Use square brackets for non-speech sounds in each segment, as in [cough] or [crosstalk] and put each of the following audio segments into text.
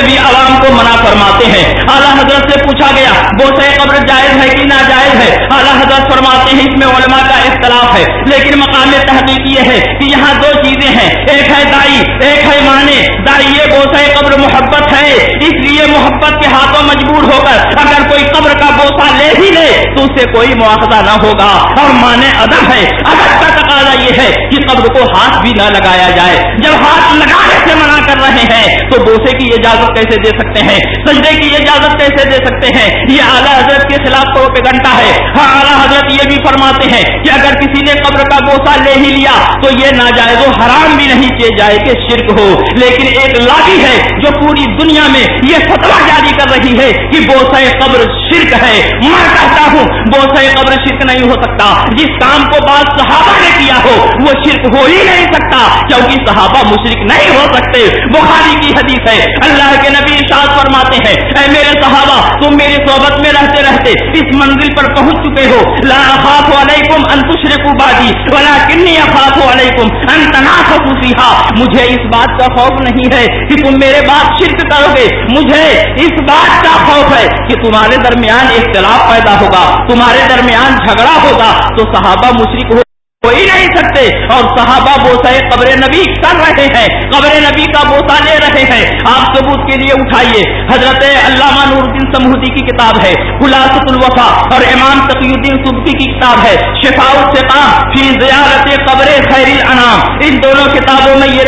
سے بھی عوام کو منع فرماتے ہیں۔ اعلیٰ حضرت سے پوچھا گیا بوسے قبر جائز ہے کہ ناجائز ہے؟ اعلیٰ حضرت فرماتے ہیں، اس میں علماء کا اختلاف ہے۔ لیکن مقام تحقیق یہ ہے کہ یہاں دو چیزیں ہیں۔ ایک ہے دائی، ایک ہے مانے دائی یہ بوسے قبر محبت ہے، اس لیے محبت کے ہاتھوں مجبور ہو کر اگر کوئی قبر کا بوسا لے ہی لے، تو اسے کوئی مواخذہ نہ ہوگا۔ اور مانے ادب ہے۔ ادب کا تقاضا یہ ہے کہ قبر کو ہاتھ بھی نہ لگایا جائے۔ جب ہاتھ لگانے سے منع کر رہے ہیں، تو بوسے کی اجازت کیسے دے سکتے ہیں؟ سجدے کی اجازت کیسے دے سکتے ہیں؟ یہ اعلیٰ حضرت کے خلاف تو پہ ہے۔ ہاں اعلیٰ حضرت یہ بھی فرماتے ہیں کہ اگر کسی نے قبر کا بوسا لے ہی لیا، تو یہ ناجائز و حرام بھی نہیں کیے جائے کہ شرک ہو۔ لیکن ایک لابی ہے جو پوری دنیا میں یہ فتوا جاری کر رہی ہے کہ بوسا قبر شرک ہے۔ میں کہتا ہوں بوسا قبر شرک نہیں ہو سکتا۔ جس کام کو بعض صحابہ نے کیا ہو، وہ شرک ہو ہی نہیں سکتا۔ کیونکہ صحابہ مشرک نہیں ہو سکتے۔ بخاری کی حدیث ہے، اللہ کے نبی ارشاد فرماتے ہیں، اے میرے صحابہ، تم میری صحبت میں رہتے رہتے اس منزل پر پہنچ چکے ہو۔ لا اخاف علیکم ان تشرکوا بعدی، ولکنی اخاف علیکم ان تنافسوا فیها مجھے اس بات کا خوف نہیں ہے کہ تم میرے بعد شرک کرو گے۔ مجھے اس بات کا خوف ہے کہ تمہارے درمیان اختلاف پیدا ہوگا، تمہارے درمیان جھگڑا ہوگا۔ تو صحابہ مشرک ہو کوئی نہیں سکتے۔ اور صحابہ بوسا قبر نبی کر رہے ہیں۔ قبر نبی کا بوسا لے رہے ہیں۔ آپ ثبوت کے لیے اٹھائیے۔ حضرت علامہ نور الدین سمودی کی کتاب ہے۔ خلاصۃ الوفا اور امام تقی الدین سبکی کی کتاب ہے۔ شفا فی زیارت قبر خیر الانام ان دونوں کتابوں میں یہ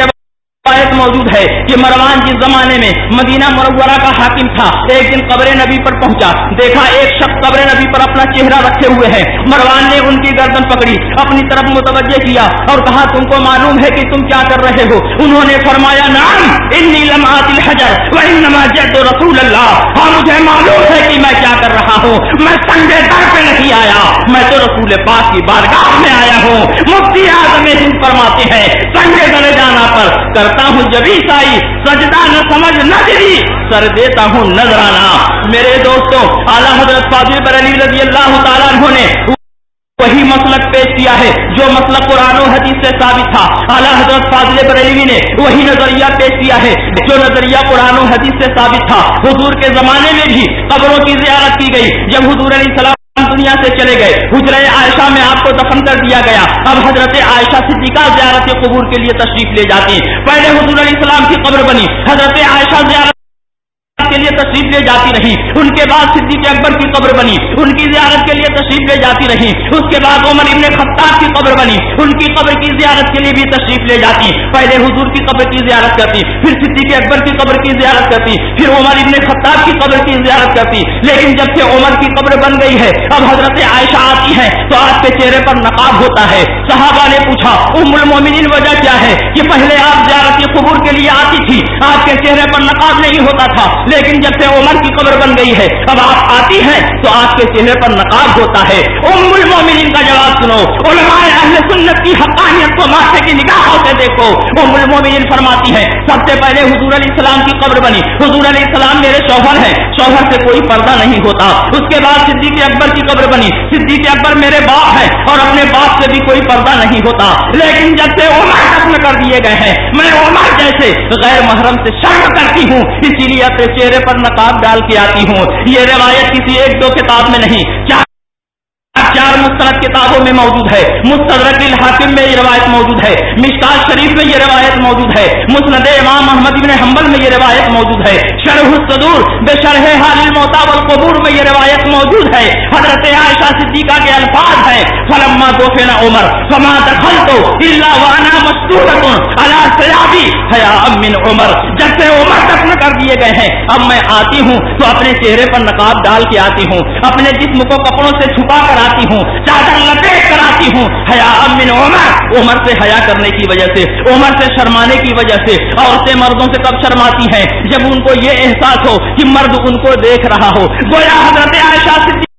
روایت موجود ہے کہ مروان جس زمانے میں مدینہ مرورہ کا حاکم تھا، ایک دن قبر نبی پر پہنچا۔ دیکھا ایک شخص قبر نبی پر اپنا چہرہ رکھے ہوئے ہیں مروان نے ان کی گردن پکڑی، اپنی طرف متوجہ کیا اور کہا، تم کو معلوم ہے کہ تم کیا کر رہے ہو؟ انہوں نے فرمایا نام انی لمحات الحجر وانما جد رسول اللہ۔ ہاں مجھے معلوم ہے کہ میں کیا کر رہا ہوں۔ میں سنگے در پہ نہیں آیا۔ میں تو رسول پاک کی بارگاہ میں آیا ہوں۔ مفتی اعظم ہند فرماتے ہیں، سنگے گلے جانا پر کر کرتا ہوں جب سائی سجدہ نہ سمجھ نہ دلی سر دیتا ہوں نظرانہ۔ میرے دوستوں، اعلیٰ حضرت فاضل پر علی رضی اللہ تعالیٰ عنہ نے وہی مسلک پیش کیا ہے، جو مسلک قرآن و حدیث سے ثابت تھا۔ اعلیٰ حضرت فاضل بریلوی نے وہی نظریہ پیش کیا ہے، جو نظریہ قرآن و حدیث سے ثابت تھا۔ حضور کے زمانے میں بھی قبروں کی زیارت کی گئی۔ جب حضور علیہ السلام دنیا سے چلے گئے۔ حجر عائشہ میں آپ کو دفن کر دیا گیا۔ اب حضرت عائشہ صدیقہ زیارت قبور کے لیے تشریف لے جاتی پہلے حضور علیہ السلام کی قبر بنی۔ حضرت عائشہ زیارت کے لیے تشریف لے جاتی رہی، ان کے بعد صدیق اکبر کی قبر بنی، ان کی زیارت کے لیے تشریف لے جاتی رہی، اس کے بعد عمر ابن خطاب کی قبر بنی، ان کی قبر کی زیارت کے لیے بھی تشریف لے جاتی، پہلے حضور کی قبر کی زیارت کرتی، پھر صدیق اکبر کی قبر کی زیارت کرتی، پھر عمر ابن خطاب کی قبر کی زیارت کرتی، لیکن جب سے عمر کی قبر بن گئی ہے، اب حضرت عائشہ آتی ہے تو آپ کے چہرے پر نقاب ہوتا ہے، صحابہ نے پوچھا، ام المومنین، وجہ کیا ہے؟ کہ پہلے آپ زیارت قبور کے لیے آتی تھی آپ کے چہرے پر نقاب نہیں ہوتا تھا، لیکن لیکن جب سے عمر کی قبر بن گئی ہے، اب آپ آتی ہیں تو آپ کے چہرے پر نقاب ہوتا ہے۔ ام المومنین کا جواب سنو۔ علماء اہل سنت کی حقانیت کو ماتھے کی نگاہوں سے دیکھو۔ ام المومنین فرماتی ہے سب سے پہلے حضور علیہ السلام کی قبر بنی۔ حضور علیہ السلام میرے شوہر ہیں۔ شوہر سے کوئی پردہ نہیں ہوتا۔ اس کے بعد صدیق اکبر کی قبر بنی۔ صدیق اکبر میرے باپ ہیں اور اپنے باپ سے بھی کوئی پردہ نہیں ہوتا۔ لیکن جب سے عمر ختم کر دیے گئے ہیں، میں عمر جیسے غیر محرم سے شرم کرتی ہوں۔ اسی لیے اپنے چہرے پر نقاب ڈال کے آتی ہوں۔ یہ روایت کسی ایک دو کتاب میں نہیں۔ چار چار مسترد کتابوں میں موجود ہے۔ مستدرک الحاکم میں یہ روایت موجود ہے۔ مشکال شریف میں یہ روایت موجود ہے۔ مسند امام محمد ابن حنبل میں یہ روایت موجود ہے۔ شرح الصدور بے شرح حال الموتا والقبور میں یہ روایت موجود ہے۔ حضرت عائشہ صدیقہ کے الفاظ ہیں۔ فلما دوفنا عمر، فما دخلت الا وانا مستورۃ علی سیابی حیا من عمر۔ جب سے عمر دفن کر دیے گئے ہیں، اب میں آتی ہوں تو اپنے چہرے پر نقاب ڈال کے آتی ہوں۔ اپنے جسم کو کپڑوں سے چھپا کر آتی کراتی ہوں، چادر لپیٹ کر آتی ہوں۔ حیا امن عمر عمر سے حیا کرنے کی وجہ سے، عمر سے شرمانے کی وجہ سے، عورتیں مردوں سے کب شرماتی ہیں؟ جب ان کو یہ احساس ہو کہ مرد ان کو دیکھ رہا ہو۔ گویا حضرت عائشہ صدیق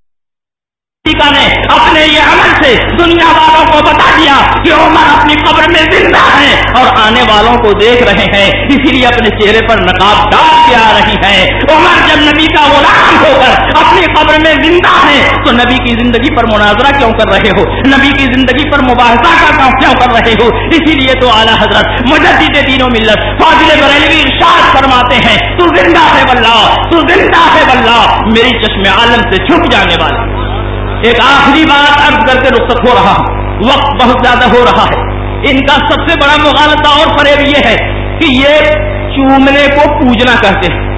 نے اپنے یہ عمل سے دنیا والوں کو بتا دیا کہ عمر اپنی قبر میں زندہ ہے اور آنے والوں کو دیکھ رہے ہیں، اسی لیے اپنے چہرے پر نقاب ڈال کے آ رہی ہے عمر جب نبی کا غلام ہو کر اپنی قبر میں زندہ ہے، تو نبی کی زندگی پر مناظرہ کیوں کر رہے ہو؟ نبی کی زندگی پر مباحثہ کا کیوں کر رہے ہو؟ اسی لیے تو اعلیٰ حضرت مجدد دین و ملت فاضل بریلوی ارشاد فرماتے ہیں، تو زندہ میری چشم عالم سے چھپ جانے والے ایک آخری بات ارد کر کے رخصت ہو رہا وقت بہت زیادہ ہو رہا ہے۔ ان کا سب سے بڑا مغالطہ اور فریب یہ ہے کہ یہ چومنے کو پوجنا کہتے ہیں۔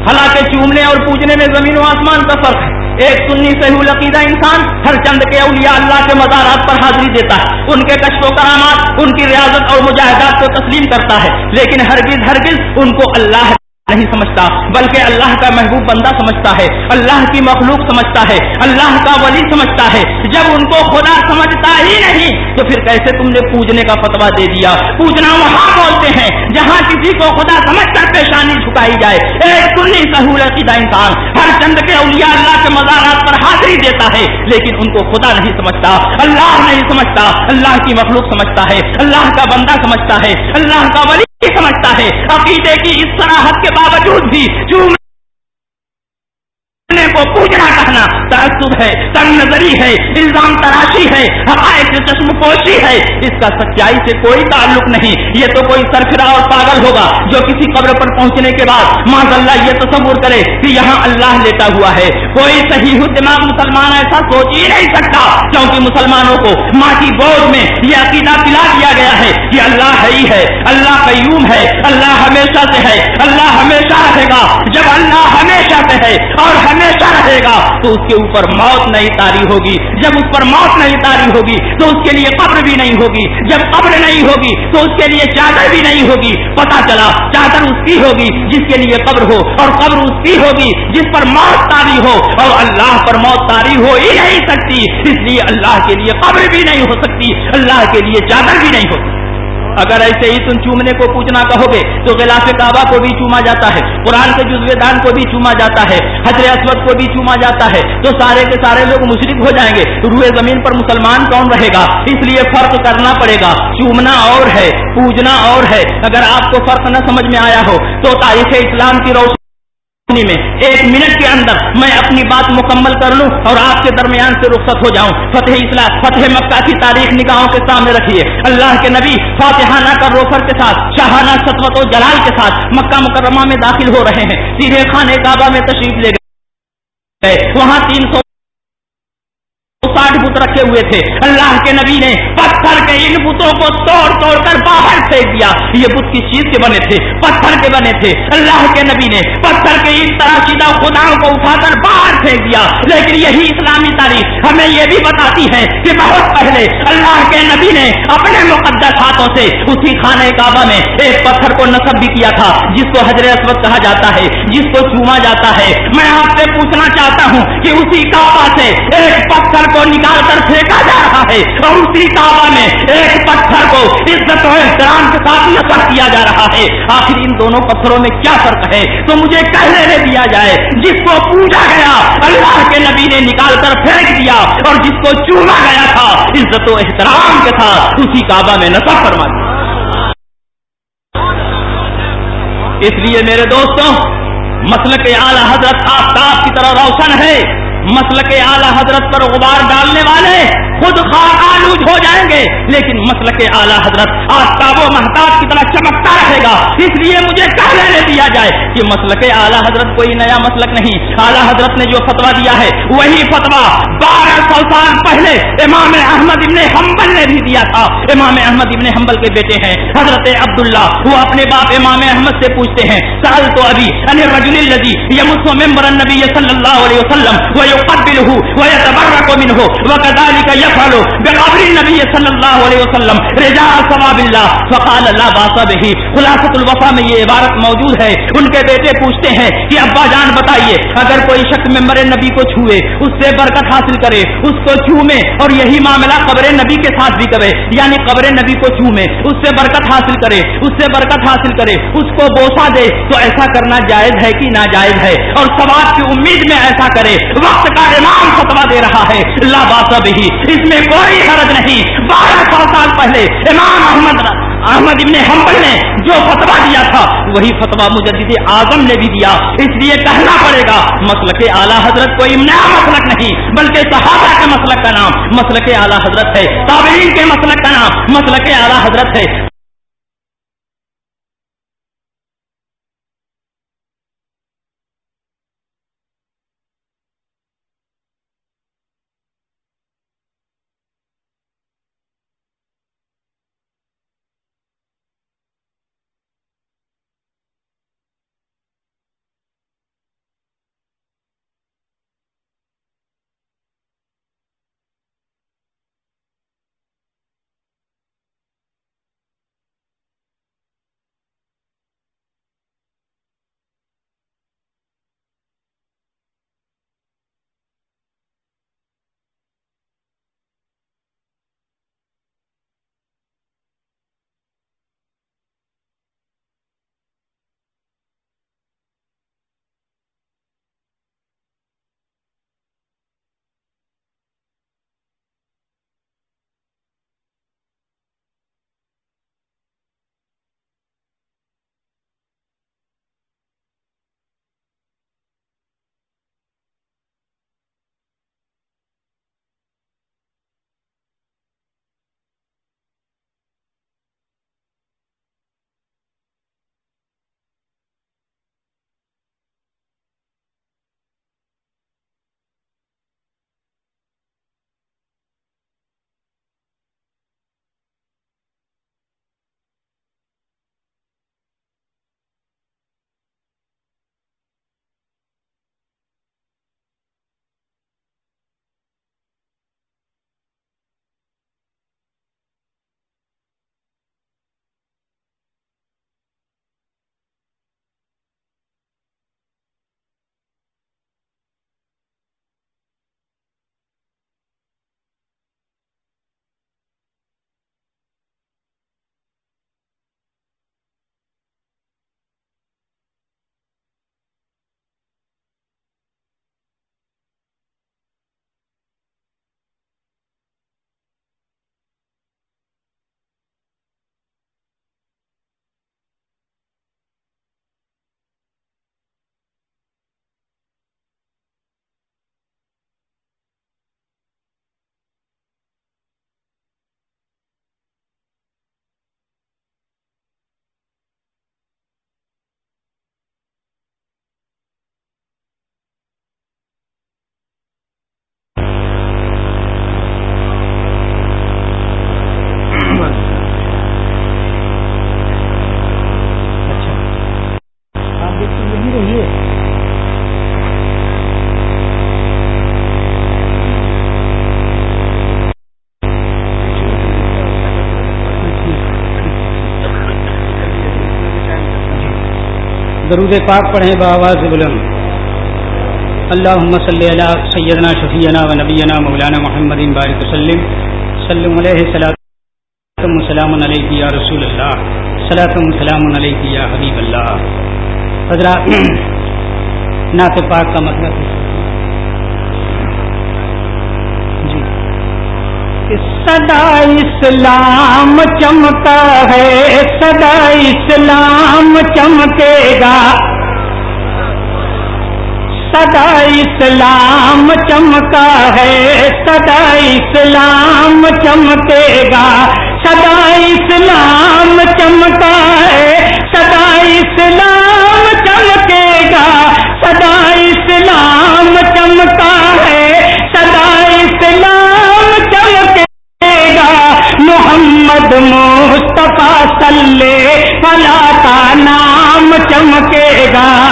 حالانکہ چومنے اور پوجنے میں زمین و آسمان کا فرق ہے۔ ایک سنی سے عقیدہ انسان ہر چند کے اولیاء اللہ کے مزارات پر حاضری دیتا ہے۔ ان کے کشف و کرامات ان کی ریاضت اور مجاہدات کو تسلیم کرتا ہے۔ لیکن ہرگز ہرگز ان کو اللہ نہیں سمجھتا، بلکہ اللہ کا محبوب بندہ سمجھتا ہے، اللہ کی مخلوق سمجھتا ہے، اللہ کا ولی سمجھتا ہے۔ جب ان کو خدا سمجھتا ہی نہیں، تو پھر کیسے تم نے پوجنے کا فتوا دے دیا؟ پوجنا وہاں بولتے ہیں، جہاں کسی کو خدا سمجھ کر پیشانی جھکائی جائے۔ ایک سنی سہولت انسان، ہر چند کے اولیاء اللہ کے مزارات پر حاضری دیتا ہے، لیکن ان کو خدا نہیں سمجھتا، اللہ نہیں سمجھتا، اللہ کی مخلوق سمجھتا ہے، اللہ کا بندہ سمجھتا ہے، اللہ کا ولی سمجھتا ہے عقیدے کی اس صراحت کے باوجود بھی جو کو پوجنا کہنا تعصب ہے، تنگ نظری ہے، الزام تراشی ہے، حقائق چشم پوشی ہے۔ اس کا سچائی سے کوئی تعلق نہیں۔ یہ تو کوئی سرفرا اور پاگل ہوگا جو کسی قبر پر پہنچنے کے بعد ماض اللہ یہ تصور کرے کہ یہاں اللہ لیتا ہوا ہے۔ کوئی صحیح دماغ مسلمان ایسا سوچ ہی نہیں سکتا، کیونکہ مسلمانوں کو ماں کی بوجھ میں یہ عقیدہ پلا دیا گیا ہے کہ اللہ ہے ہی ہے، اللہ قیوم ہے، اللہ ہمیشہ سے ہے، اللہ ہمیشہ رہے گا۔ جب اللہ ہمیشہ سے ہے اور ہمیشہ رہے گا، تو اس کے اوپر موت نہیں تاری ہوگی۔ جب اس پر موت نہیں تاری ہوگی، تو اس کے لیے قبر بھی نہیں ہوگی۔ جب قبر نہیں ہوگی، تو اس کے لیے چادر بھی نہیں ہوگی۔ پتا چلا، چادر اس کی ہوگی جس کے لیے قبر ہو، اور قبر اس کی ہوگی جس پر موت تاری ہو۔ اور اللہ پر موت تاری ہو ہی نہیں سکتی، اس لیے اللہ کے لیے قبر بھی نہیں ہو سکتی، اللہ کے لیے چادر بھی نہیں ہو سکتی۔ اگر ایسے ہی تم چومنے کو پوچھنا کہو گے تو غلاف کعبہ کو بھی چوما جاتا ہے، قرآن کے جزو دان کو بھی چوما جاتا ہے حضر اسود کو بھی چوما جاتا ہے، تو سارے کے سارے لوگ مشرق ہو جائیں گے۔ روئے زمین پر مسلمان کون رہے گا؟ اس لیے فرق کرنا پڑے گا۔ چومنا اور ہے، پوجنا اور ہے۔ اگر آپ کو فرق نہ سمجھ میں آیا ہو تو تاریخ اسلام کی روشنی میں ایک منٹ کے اندر میں اپنی بات مکمل کر لوں اور آپ کے درمیان سے رخصت ہو جاؤں۔ فتح اسلام فتح مکہ کی تاریخ نگاہوں کے سامنے رکھیے۔ اللہ کے نبی فاتحانہ کا روفر کے ساتھ، شاہانہ سطوت و جلال کے ساتھ مکہ مکرمہ میں داخل ہو رہے ہیں۔ سیدھے خانے کعبہ میں تشریف لے گئے۔ وہاں تین سو بت رکھے ہوئے تھے۔ اللہ کے نبی نے پتھر کے ان بتوں کو توڑ توڑ کر باہر پھینک دیا۔ یہ بت کس چیز کے بنے تھے؟ پتھر کے بنے تھے۔ اللہ کے نبی نے پتھر کے ان تراشیدہ خداؤں کو اٹھا کر باہر پھینک دیا۔ لیکن یہی اسلامی تاریخ ہمیں یہ بھی بتاتی ہے کہ بہت پہلے اللہ کے نبی نے اپنے مقدس ہاتھوں سے اسی خانے کعبہ میں ایک پتھر کو نصب بھی کیا تھا، جس کو حضرت اسود کہا جاتا ہے، جس کو چوما جاتا ہے۔ میں آپ سے پوچھنا چاہتا ہوں کہ اسی کعبہ سے ایک پتھر کو نکال کر پھینکا جا رہا ہے اور اسی کعبہ میں ایک پتھر کو عزت و احترام کے ساتھ نصب کیا جا رہا ہے۔ آخر ان دونوں پتھروں میں کیا فرق ہے؟ تو مجھے کہنے دیا جائے، جس کو پوجا گیا، اللہ کے نبی نے نکال کر پھینک دیا اور جس کو چوما گیا تھا، عزت و احترام کے ساتھ اسی کعبہ میں نصب فرما دیا۔ اس لیے میرے دوستوں، مسلک اعلی حضرت آفتاب کی طرح روشن ہے۔ مسل کے اعلیٰ حضرت پر غبار ڈالنے والے خود خواہ آلود ہو جائیں گے، لیکن مسل کے اعلیٰ حضرت آفتاب و محتاج کی طرح چمکتا رہے گا۔ اس لیے مجھے کہہ لینے دیا جائے کہ مسل کے اعلیٰ حضرت کوئی نیا مسلک نہیں۔ اعلیٰ حضرت نے جو فتوا دیا ہے، وہی فتوا بارہ سو سال پہلے امام احمد ابن حنبل نے بھی دیا تھا۔ امام احمد ابن حنبل کے بیٹے ہیں۔ حضرت عبداللہ وہ اپنے باپ امام احمد سے پوچھتے ہیں سال تو ابھی رجل الذي يمس النبي صلی اللہ علیہ وسلم ويقبله ويتبرك منه. وكذلك يفعل بقبر النبي صلى الله عليه وسلم رجاء ثواب الله. فقال لا باس به. خلاصۃ الوفا میں یہ عبارت موجود ہے. ان کے بیٹے پوچھتے ہیں کہ ابا جان بتائیے، اگر کوئی شخص ممبر نبی کو چھوئے، اس سے برکت حاصل کرے، اس کو چومے اور یہی معاملہ قبر نبی کے ساتھ بھی کرے یعنی قبر نبی کو چومے اس سے برکت حاصل کرے، اس سے برکت حاصل کرے، اس کو بوسا دے، تو ایسا کرنا جائز ہے کہ ناجائز ہے؟ اور ثواب کی امید میں ایسا کرے وہ وقت کا امام فتوا دے رہا ہے۔ اللہ باسا بھی اس میں کوئی حرج نہیں۔ بارہ سو سال پہلے امام احمد احمد ابن حنبل نے جو فتوا دیا تھا، وہی فتوا مجدد اعظم نے بھی دیا۔ اس لیے کہنا پڑے گا، مسلک اعلیٰ حضرت کوئی نیا مسلک نہیں، بلکہ صحابہ کے مسلک کا نام۔ مسلک اعلیٰ حضرت ہے، تابعین کے مسلک کا نام۔ مسلک اعلیٰ حضرت ہے درود پاک پڑھیں بآواز بلند۔ اللہم صلی علی سیدنا سيدنا و نبینا، مولانا محمد بارک وسلم۔ سلم علیہ صلاة وسلام علیہ یا رسول اللہ۔ صلاة وسلام علیہ یا حبیب اللہ۔ حضرات، [clears throat] نعت پاک کا مطلب صدا اسلام چمکا ہے، صدا اسلام چمکے گا۔ سدا اسلام چمکا ہے سدا اسلام چمکے گا۔ سدا اسلام چمکا ہے سدا اسلام چمکے گا۔ سدا اسلام چمکا محمد مصطفیٰ صلی اللہ کا نام چمکے گا۔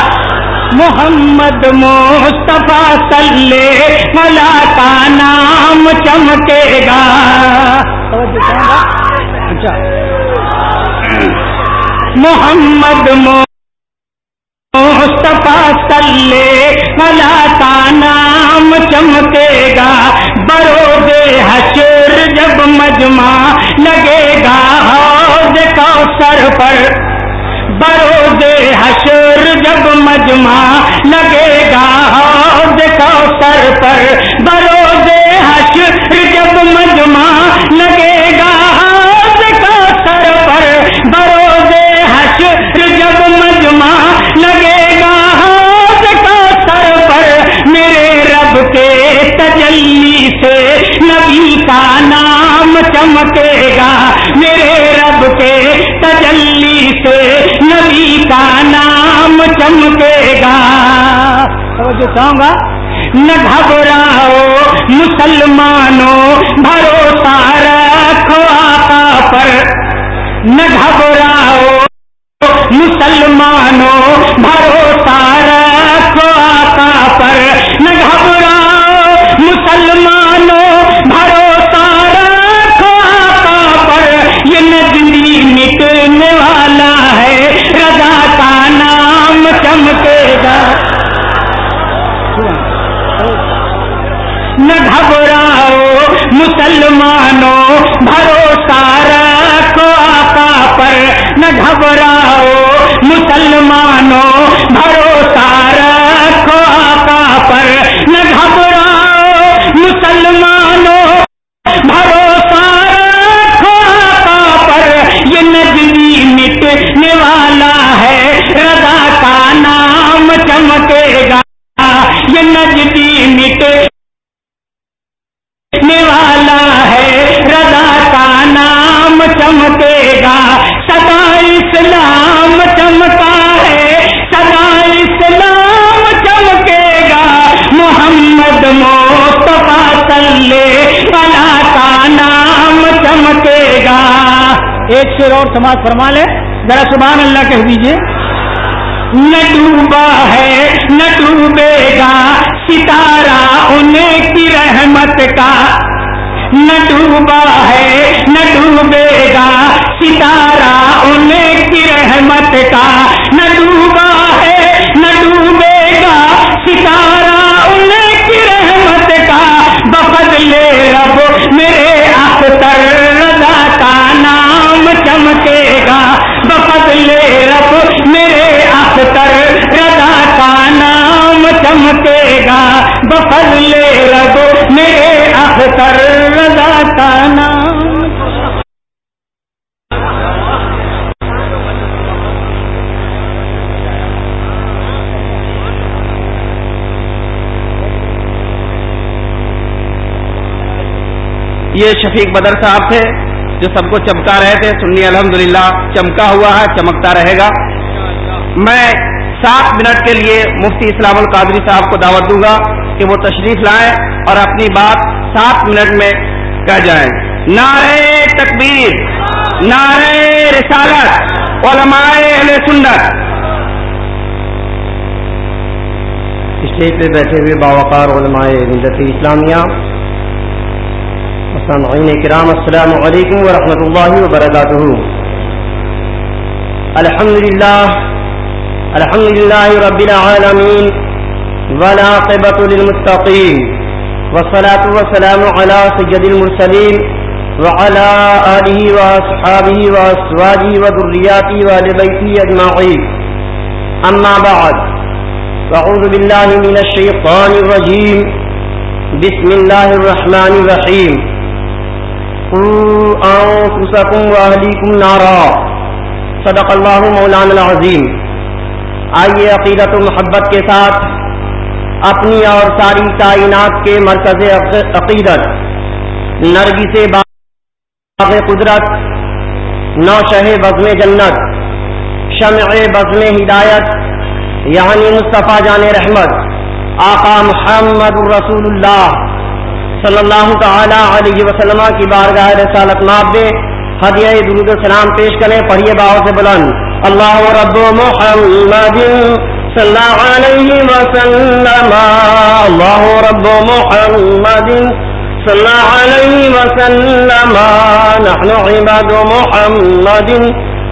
محمد مصطفیٰ صلی ملا کا نام چمکے گا۔ اچھا۔ محمد مصطفیٰ صلی ملا کا نام چمکے گا۔ بروز حشر جب مجمع لگے گا حوض سر پر۔ بروز حشر جب مجمع لگے گا حوض سر پر۔ بروز حشر جب مجمع لگے چمکے گا، میرے رب کے تجلی سے نبی کا نام چمکے گا۔ چاہوں گا؟ نہ گھبراؤ مسلمانوں، بھروسہ رکھو آقا پر۔ نہ گھبراؤ مسلمانوں، بھروسہ رکھو آقا پر۔ نہ گھبراؤ مسلمانوں مٹنے والا ہے۔ رضا کا نام چمکے گا۔ نہ گھبراؤ مسلمانوں، بھروسہ رکھو آقا پر۔ نہ گھبراؤ مسلمانوں، بھروسہ رکھو آقا پر۔ نہ گھبراؤ مسلمانوں مٹنے والا ہے۔ رضا کا نام چمکے گا۔ یہ نجلی مٹ والا ہے۔ رضا کا نام چمکے گا۔ سدا اسلام چمکا ہے۔ سدا اسلام چمکے گا۔ محمد مصطفیٰ صلی اللہ کا نام چمکے گا۔ ایک شیر اور سماج فرما لے سبحان اللہ کہہ دیجیے نہ ڈوبا ہے نہ ڈوبے گا ستارہ انہیں کی رحمت کا۔ نہ ڈوبا ہے نہ ڈوبے گا ستارہ انہیں کی رحمت کا۔ یہ شفیق بدر صاحب تھے جو سب کو چمکا رہے تھے، سنی الحمدللہ، چمکا ہوا ہے، چمکتا رہے گا۔ میں سات منٹ کے لیے مفتی اسلام القادری صاحب کو دعوت دوں گا کہ وہ تشریف لائیں اور اپنی بات سات منٹ میں کہہ جائیں۔ نعرے تکبیر نعرے رسالت، علماء اہل سنت۔ اسٹیج پہ بیٹھے ہوئے باوقار علماء ملت اسلامیہ سامعین کرام، السلام علیکم ورحمۃ اللہ وبرکاتہ۔ الحمد للہ الحمد لله رب العالمين والعاقبة للمتقين والصلاة والسلام على سيد المرسلين وعلى آله وأصحابه وأسواجه وذرياته وآل بيته أجمعين أما بعد فأعوذ بالله من الشيطان الرجيم بسم الله الرحمن الرحيم قوا أنفسكم نارا. صدق الله مولانا العظيم. آئیے عقیدت و محبت کے ساتھ اپنی اور ساری کائنات کے مرکز عقیدت. نرگی سے باغ قدرت نو شہ بزم جنت، شمع بزم ہدایت یعنی مصطفیٰ جان رحمت، آقا محمد الرسول اللہ. صلی اللہ تعالی علیہ وسلم کی بارگاہ رسالت ماب میں ہدیہ درود السلام پیش کریں، پڑھیے باؤ سے بلند۔ اللہ رب محمد صلی اللہ علیہ وسلم۔ اللہ رب محمد صلی اللہ علیہ وسلم۔ نحن عباد محمد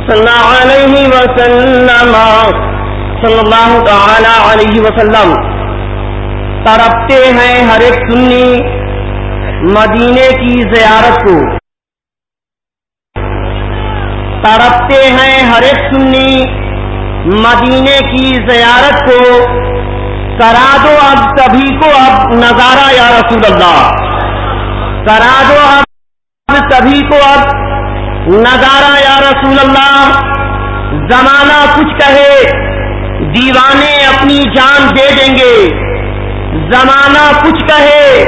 صلی اللہ علیہ وسلم۔ صلی اللہ تعالی علیہ وسلم۔ تڑپتے ہیں ہر ایک سنی مدینے کی زیارت کو۔ تڑپتے ہیں ہر ایک سنی مدینے کی زیارت کو۔ کرا دو اب سبھی کو اب نظارہ یا رسول اللہ۔ کرا دو اب سبھی کو اب نظارہ یا رسول اللہ۔ زمانہ کچھ کہے، دیوانے اپنی جان دے دیں گے۔ زمانہ کچھ کہے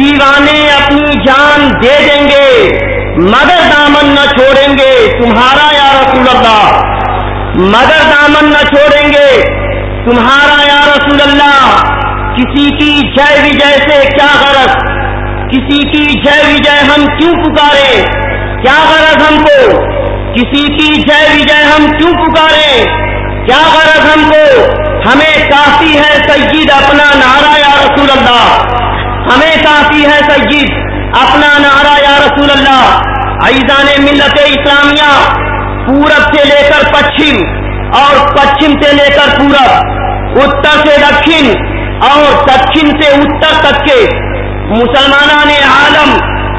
دیوانے اپنی جان دے دیں گے۔ مگر دامن نہ چھوڑیں گے۔ تمہارا یا رسول اللہ؟ مگر دامن نہ چھوڑیں گے۔ تمہارا یا رسول اللہ؟ کسی کی جے وجے سے کیا غرض؟ کسی کی جے وجے ہم کیوں پکارے؟ کیا غرض ہم کو؟ کسی کی جے وجے ہم کیوں پکارے؟ کیا غرض ہم کو؟ ہمیں کافی ہے سید اپنا نعرہ یا رسول اللہ۔ ہمیں کافی ہے سید، اپنا نعرہ یا رسول اللہ۔ ایزان ملت اسلامیہ، پورب سے لے کر پچھم، اور پچھم سے لے کر پورب۔ اتر سے دکن اور دکن سے اتر تک کے۔ مسلمان عالم،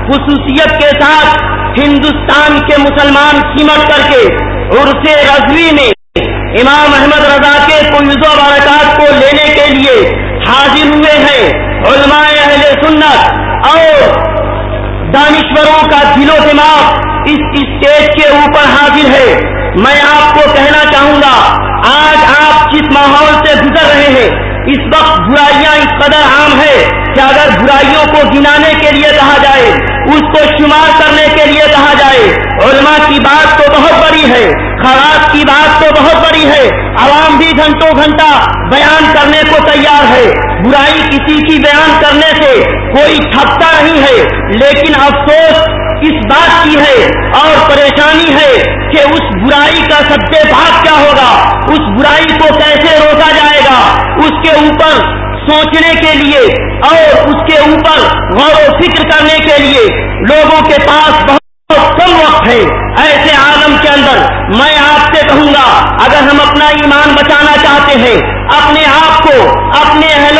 خصوصیت کے ساتھ ہندوستان کے مسلمان سمٹ کر کے عرص رضوی میں امام احمد رضا کے قیز و برکات کو لینے کے لیے حاضر ہوئے ہیں۔ علماء اہل سنت اور دانشوروں کا دل و دماغ اس اسٹیج کے اوپر حاضر ہے۔ میں آپ کو کہنا چاہوں گا، آج آپ جس ماحول سے گزر رہے ہیں، اس وقت برائیاں اس قدر عام ہے کہ اگر برائیوں کو گنانے کے لیے کہا جائے، اس کو شمار کرنے کے لیے کہا جائے، علماء کی بات تو بہت بڑی ہے، خراب کی بات تو بہت بڑی ہے، عوام بھی گھنٹوں گھنٹہ بیان کرنے کو تیار ہے۔ برائی کسی کی بیان کرنے سے کوئی تھکتا نہیں ہے، لیکن افسوس اس بات کی ہے اور پریشانی ہے کہ اس برائی کا سب سے بھاگ کیا ہوگا؟ اس برائی کو کیسے روکا جائے گا؟ اس کے اوپر سوچنے کے لیے اور اس کے اوپر غور و فکر کرنے کے لیے لوگوں کے پاس بہت کم وقت ہے۔ ایسے عالم کے اندر میں آپ سے کہوں گا، اگر ہم اپنا ایمان بچانا چاہتے ہیں، اپنے آپ کو، اپنے اہل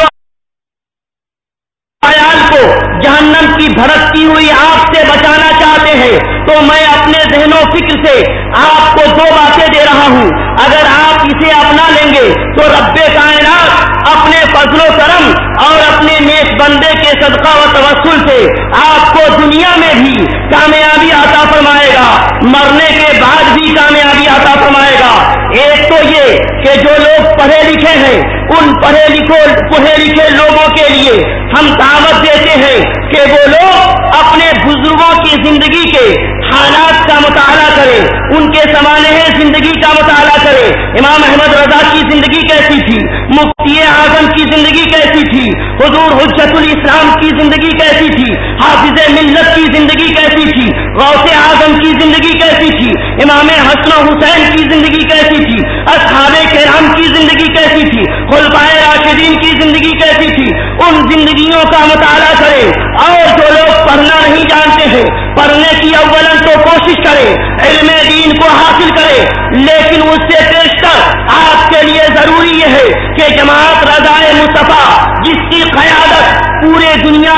خیال کو جہنم کی بھڑکتی ہوئی آگ سے بچانا چاہتے ہیں، تو میں اپنے ذہن و فکر سے آپ کو دو باتیں دے رہا ہوں۔ اگر آپ اسے اپنا لیں گے، تو رب کائنات اپنے فضل و کرم اور اپنے نیک بندے کے صدقہ و توسل سے آپ کو دنیا میں بھی کامیابی عطا فرمائے گا، مرنے کے بعد بھی کامیابی عطا فرمائے گا۔ ایک تو یہ کہ جو لوگ پڑھے لکھے ہیں، ان پڑھے لکھے پڑھے لکھے لوگوں کے لیے ہم دعوت دیتے ہیں کہ وہ لوگ زندگی کے حالات کا مطالعہ کریں ان کے سمانے زندگی کا مطالعہ کریں امام احمد رضا کی زندگی کیسی تھی؟ مفتی اعظم کی زندگی کیسی تھی؟ حضور حجت الاسلام کی زندگی کیسی تھی؟ حافظ ملت کی زندگی کیسی تھی؟ غوث اعظم کی زندگی کیسی تھی؟ امام حسن حسین کی زندگی کیسی تھی؟ اصحاب کرام کی زندگی کیسی تھی؟ خلفائے راشدین کی زندگی کیسی تھی؟ ان زندگیوں کا مطالعہ کریں اور جو لوگ پڑھنا نہیں جانتے ہیں۔ پڑھنے کی اولن تو کوشش کرے، علم دین کو حاصل کرے، لیکن اس سے پیشتر آپ کے لیے ضروری یہ ہے کہ جماعت رضائے مصطفیٰ جس کی قیادت پورے دنیا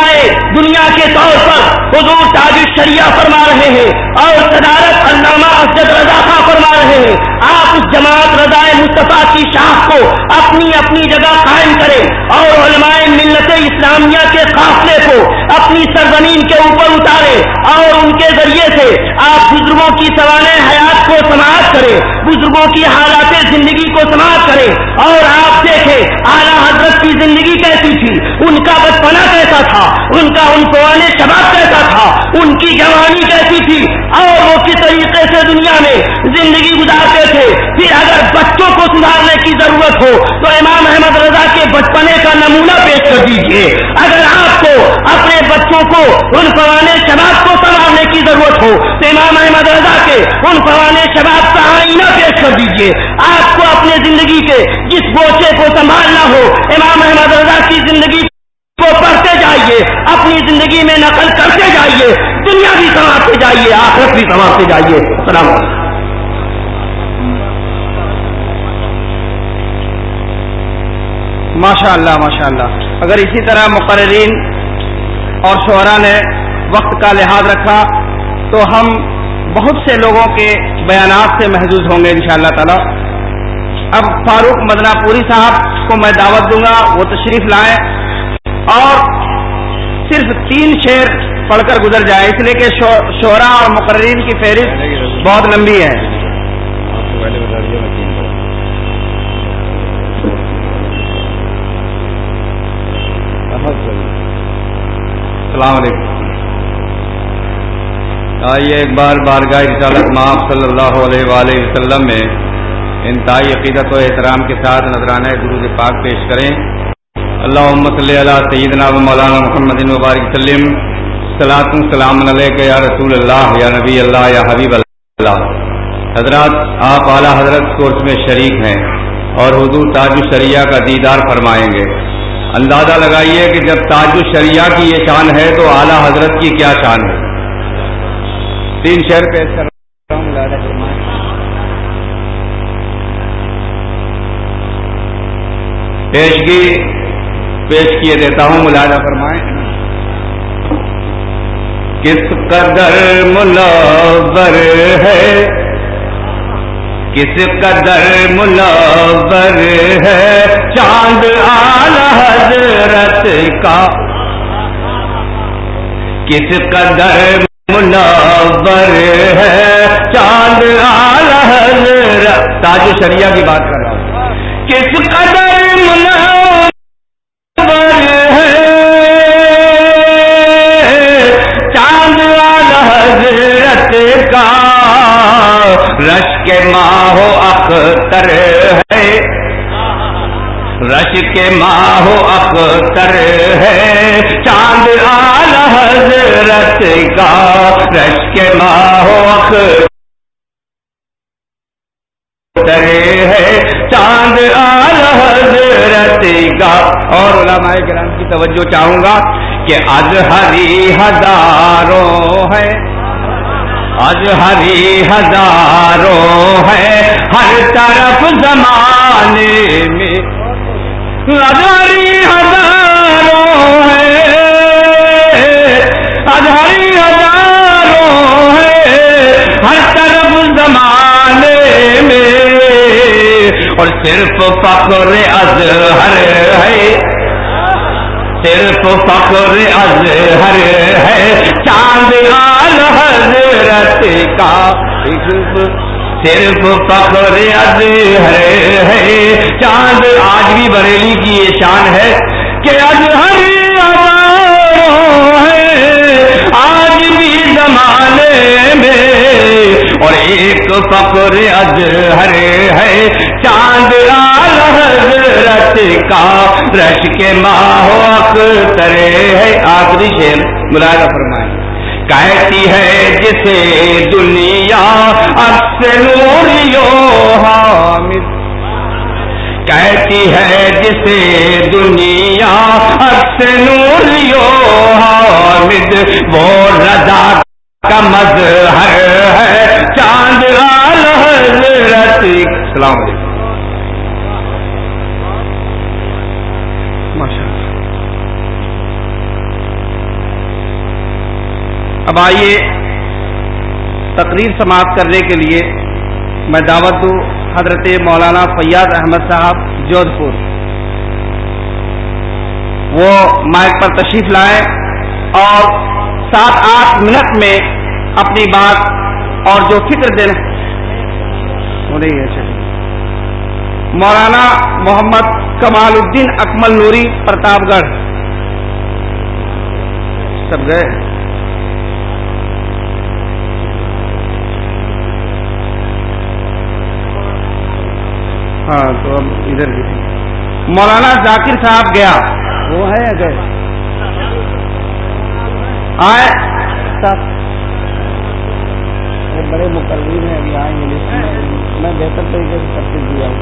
دنیا کے طور پر حضور تاج شریعہ فرما رہے ہیں اور صدارت علامہ اسد رضا خاں فرما رہے ہیں۔ آپ اس جماعت رضائے مصطفیٰ کی شاخ کو اپنی اپنی جگہ قائم کریں اور علماء ملت اسلامیہ کے قافلے کو اپنی سرزمین کے اوپر اتارے اور ان کے ذریعے سے آپ بزرگوں کی سوانح حیات کو سماعت کریں، بزرگوں کی حالات زندگی کو سماعت کریں اور آپ دیکھیں، اعلیٰ حضرت کی زندگی کیسی تھی؟ ان کا بچپنا کیسا تھا؟ ان کا ان پرانے شباب کیسا تھا؟ ان کی جوانی کیسی تھی؟ اور وہ کس طریقے سے دنیا میں زندگی گزارتے تھے؟ پھر اگر بچوں کو سدھارنے کی ضرورت ہو، تو امام احمد رضا کے بچپنے کا نمونہ پیش کر دیجیے اگر آپ کو اپنے بچوں کو ان پرانے شباب کو سنبھالنے کی ضرورت ہو، تو امام احمد رضا کے ان پرانے شباب کا آئینہ پیش کر دیجیے آپ کو اپنے زندگی کے جس بوچے کو سنبھالنا ہو، امام احمد رضا کی زندگی کو پڑھتے جائیے، اپنی زندگی میں نقل کرتے جائیے، دنیا بھی سنوارتے جائیے، آخرت بھی سنوارتے جائیے۔ السلام علیکم ماشاء اللہ ماشاء اللہ اگر اسی طرح مقررین اور شعرا نے وقت کا لحاظ رکھا، تو ہم بہت سے لوگوں کے بیانات سے محدود ہوں گے ان شاء اللہ تعالی۔ اب فاروق مدنہ پوری صاحب کو میں دعوت دوں گا، وہ تشریف لائیں۔ اور صرف تین شعر پڑھ کر گزر جائیں اس لیے کہ شعرا اور مقررین کی فہرست بہت لمبی ہے۔ السلام علیکم۔ آئیے ایک بار بارگاہ رسالت معاف صلی اللہ علیہ وآلہ وسلم میں انتہائی عقیدت و احترام کے ساتھ نذرانہ درود پاک پیش کریں۔ اللہ محمد صلی اللہ سیدنا و مولانا محمد مبارک وسلم صلاۃ السلام علیہ یا رسول اللہ، یا نبی اللہ، یا حبیب اللہ۔ حضرات، آپ اعلیٰ حضرت کورس میں شریک ہیں اور حضور تاج الشریعہ کا دیدار فرمائیں گے۔ اندازہ لگائیے کہ جب تاج الشریعہ کی یہ شان ہے تو اعلیٰ حضرت کی کیا شان ہے۔ تین شہر پیش کر پیشگی پیش کیے دیتا ہوں ملاحظہ فرمائیں۔ کس قدر منور ہے؟ کس قدر منور ہے؟ چاند آل حضرت کا۔ کس قدر منور ہے؟ چاند حضرت۔ تاج شریعہ کی بات کر رہا ہوں۔ کس قدر اختر ہے رش کے ماہو اختر ہے چاند آل حضرت کا رش کے ماہو ہے چاند آل حضرت کا اور علماء کرام کی توجہ چاہوں گا کہ آج ہری ہزاروں ہے ہری ہزاروں ہے، ہر طرف زمانے میں۔ ہری ہزاروں ہے ہری ہزاروں ہے، ہر طرف زمانے میں۔ اور صرف فخر اظہر ہے صرف فخر اظہر ہے، چاند آل حضرت کا صرف فخر اظہر ہے، چاند آج بھی بریلی کی یہ شان ہے کہ اظہر آج بھی زمانے میں۔ اور ایک فخر اظہر ہے، چاند آل حضرت کا، رش کے ماہو اختر ہے آخری شیر ملاحظہ فرمائیں کہتی ہے جسے دنیا نوریو حامد کہتی ہے جسے دنیا نوریو حامد وہ رضا کا مظہر ہے، چاند حضرت السلام علیکم۔ اب آئیے تقریر سماعت کرنے کے لیے میں دعوت دوں حضرت مولانا فیاض احمد صاحب جودھ پور وہ مائک پر تشریف لائیں اور سات آٹھ منٹ میں اپنی بات اور جو فکر دین مولانا محمد کمال الدین اکمل نوری، پرتاپ گڑھ۔ سب گئے؟ تو اب ادھر مولانا ذاکر صاحب گیا۔ وہ ہے اگر آئے۔ بڑے مقرر ہیں ابھی آئیں گے میں بہتر طریقے سے کچھ دیا ہوں۔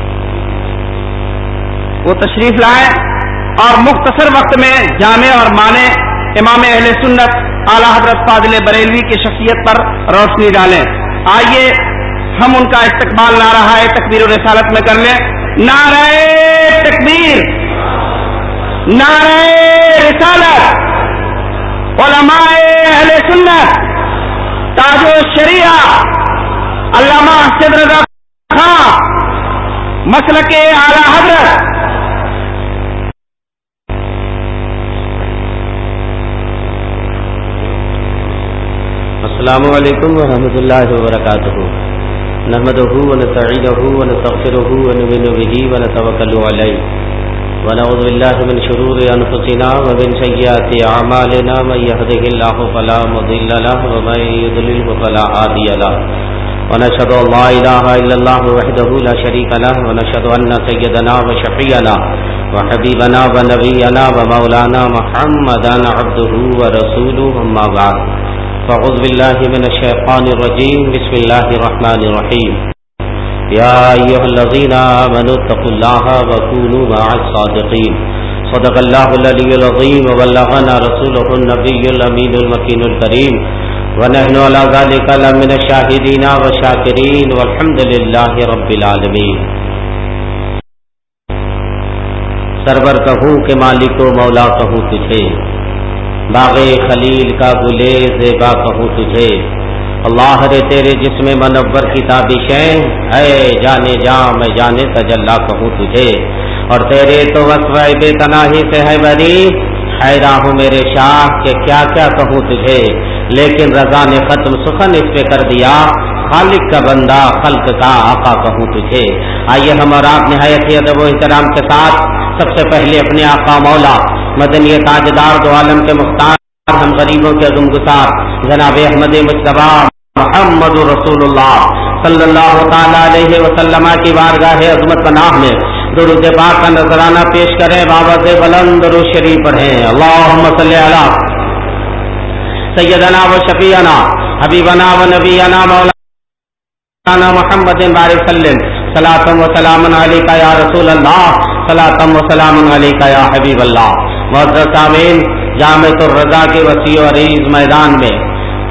وہ تشریف لائے اور مختصر وقت میں جامع اور مانے امام اہل سنت اعلی حضرت فاضل بریلوی کی شخصیت پر روشنی ڈالیں۔ آئیے ہم ان کا استقبال نہ رہا ہے تکبیر و رسالت میں کر لیں۔ نعرہ تکبیر، نعرہ رسالت، علماء اہل سنت، تاج و شریعہ، علامہ حسد رضا خان مسل اعلی حضرت۔ السلام علیکم ورحمۃ اللہ وبرکاتہ۔ نحمد ونستعینہ ونستغفرہ ونؤمن به ونتوکل علیہ ونعوذ بالله من شرور أنفسنا ومن سيئات أعمالنا. من يهده الله فلا مضل له ومن يضلله فلا هادي له. ونشهد أن لا إله إلا الله وحده لا شريك له. ونشهد أن سيدنا وشفيعنا وحبيبنا ونبينا ومولانا محمدا عبده ورسوله. أما بعد. فأعوذ بالله من الشيطان الرجيم بسم الله الرحمن الرحيم يا أيها الذين آمنوا اتقوا الله وكونوا مع الصادقين صدق الله الذي العظيم وبلغنا رسوله النبي الأمين المكين الكريم ونحن على ذلك لمن الشاهدين والشاكرين والحمد لله رب العالمين سرور کہوں کہ مالک و مولا کہوں تجھے باغ خلیل کا گلے زیبا کہوں تجھے۔ اللہ رے تیرے جسم منور کی تابشیں ہے جانے جا، میں جانے تجلا کہوں تجھے۔ اور تیرے تو وسوائے بے تناہی سے ہے بری حیرا ہوں میرے شاہ، کہ کیا کیا کہوں تجھے۔ لیکن رضا نے ختم سخن اس پہ کر دیا۔ خالق کا بندہ، خلق کا آقا کہوں تجھے۔ آئیے ہم اور آپ نہایت ہی ادب و احترام کے ساتھ۔ سب سے پہلے اپنے آقا مولا مدنی تاجدار دو عالم کے مختار، ہم غریبوں کے عدم گسار جناب احمد مشتبہ محمد رسول اللہ صلی اللہ تعالی علیہ وسلم کی بارگاہ عظمت پناہ میں درود پاک کا نذرانہ پیش کریں بابا سے بلند درود شریف پڑھیں۔ اللہ صلی علی سیدنا و شفیعنا، حبیبنا و نبینا، مولانا محمد بارک سلم صلاۃ و سلام علیکہ یا رسول اللہ صلاۃ و سلام علیکہ یا حبیب اللہ۔ معذرت آمین، جامع الرضا کے وسیع و عریض میدان میں،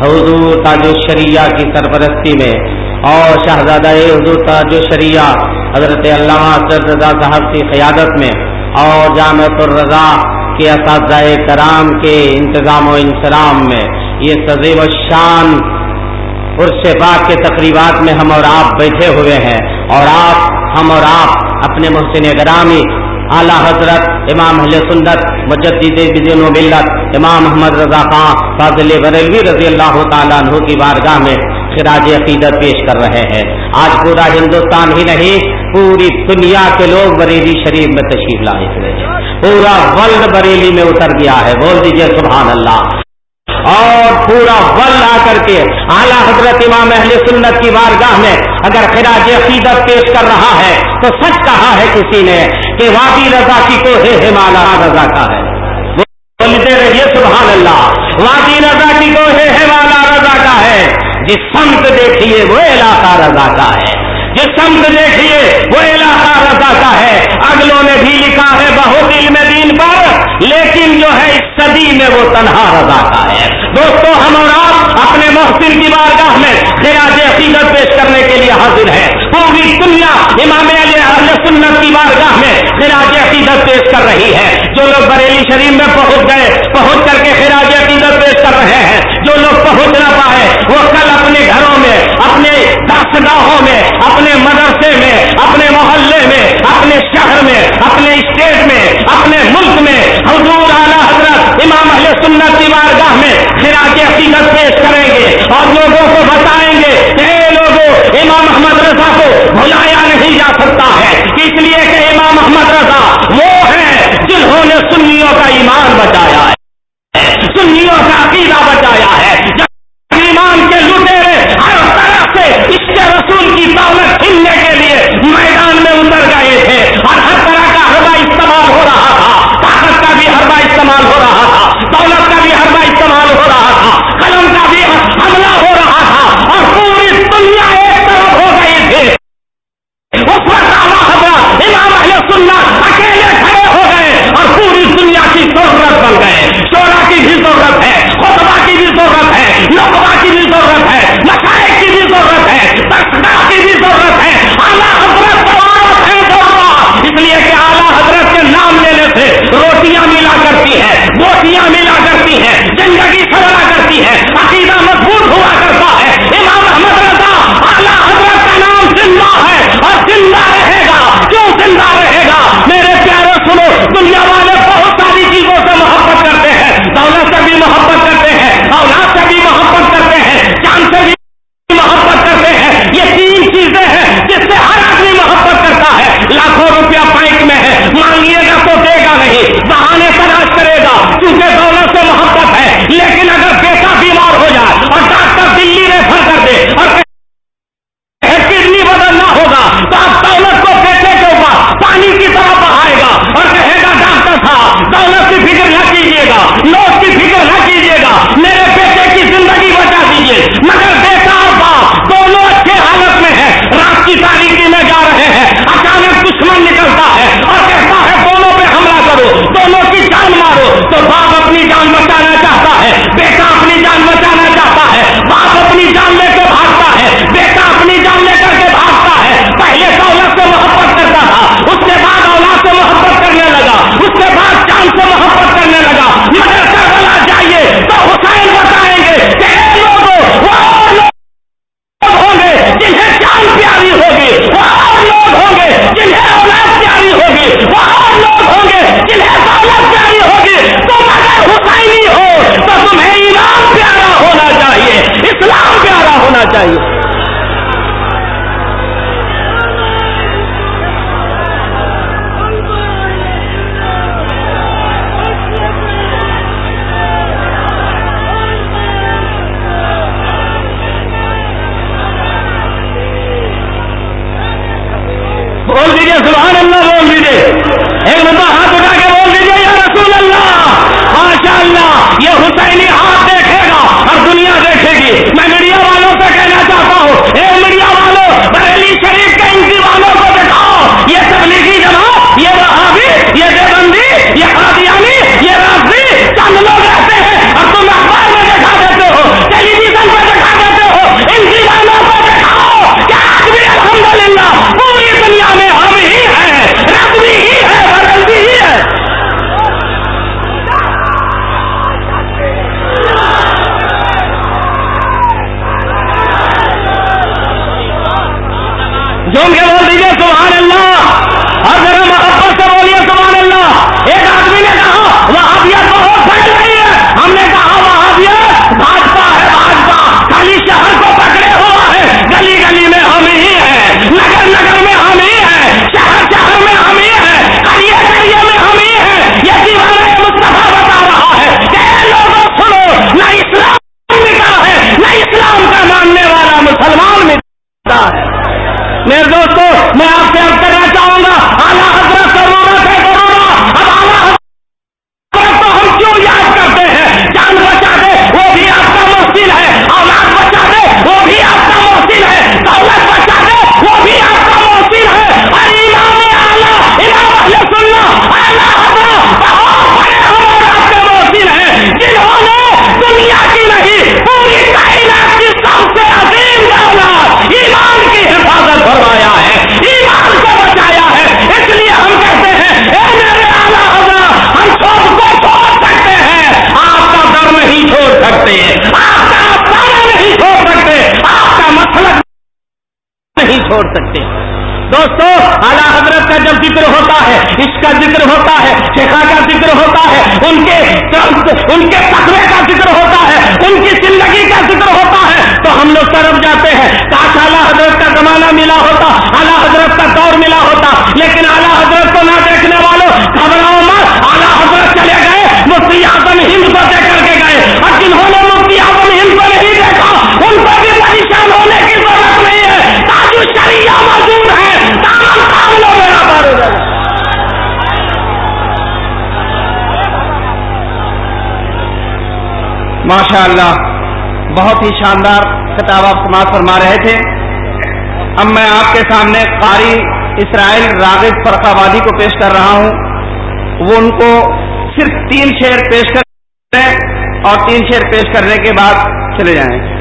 حضور تاج الشریعہ کی سرپرستی میں، اور شہزادہ حضور تاج الشریعہ، حضرت علامہ رضا صاحب کی قیادت میں، اور جامع الرضا کے اساتذہ کرام کے انتظام و انسرام میں، یہ سزیب و شان عرص پاک کے تقریبات میں ہم اور آپ بیٹھے ہوئے ہیں، اور آپ، ہم اور آپ اپنے محسن گرامی اعلیٰ حضرت، امام اہل سنت، مجدد و ملت امام محمد رضا خان، فاضل بریلوی رضی اللہ تعالیٰ عنہ کی بارگاہ میں خراج عقیدت پیش کر رہے ہیں۔ آج پورا ہندوستان ہی نہیں، پوری دنیا کے لوگ بریلی شریف میں تشریف لائے ہوئے ہیں۔ پورا ورلڈ بریلی میں اتر گیا ہے۔ بول دیجیے سبحان اللہ۔ اور پورا ول آ کر کے اعلیٰ حضرت امام اہل سنت کی بارگاہ میں اگر خراج عقیدت پیش کر رہا ہے تو سچ کہا ہے کسی نے کہ وادی رضا کی کو ہے ہمالا رضا کا ہے۔ بولتے رہیے سبحان اللہ۔ وادی رضا کی کو ہے ہمالا رضا کا ہے۔ جس سمت دیکھیے وہ علاقہ رضا کا ہے۔ جس سمت دیکھیے وہ علاقہ رضا کا ہے۔ اگلوں نے بھی لکھا ہے بہت علم دین پر۔ لیکن جو ہے اس صدی میں وہ تنہا رضا کا ہے۔ دوستو، ہم اور آپ اپنے محسن کی بارگاہ میں خراج عقیدت پیش کرنے کے لیے حاضر ہے پوری دنیا امام علی سنت کی بارگاہ میں خراج عقیدت پیش کر رہی ہے۔ جو لوگ بریلی شریف میں پہنچ گئے، پہنچ کر کے خراج عقیدت پیش کر رہے ہیں۔ جو لوگ پہنچ نہ پائے، وہ کل اپنے گھروں میں، اپنے دستگاہوں میں، اپنے مدرسے میں، اپنے محلے میں، اپنے شہر میں، اپنے اسٹیٹ میں، اپنے ملک میں، حضور اعلیٰ حضرت امام اہل سنت کی بارگاہ میں خراج عقیدت پیش کریں گے اور لوگوں کو بتائیں گے کہ اے لوگوں امام احمد رضا کو بھلایا نہیں جا سکتا ہے۔ اس لیے کہ امام احمد رضا وہ ہیں جنہوں نے سنیوں کا ایمان بچایا ہے۔ سنیوں کا عقیدہ بچایا ہے۔ ماشاء اللہ بہت ہی شاندار کتاب آپ سماعت فرما رہے تھے۔ اب میں آپ کے سامنے قاری اسرائیل راغب فرق آبادی کو پیش کر رہا ہوں۔ وہ ان کو صرف تین شعر پیش کر اور تین شعر پیش کرنے کے بعد چلے جائیں۔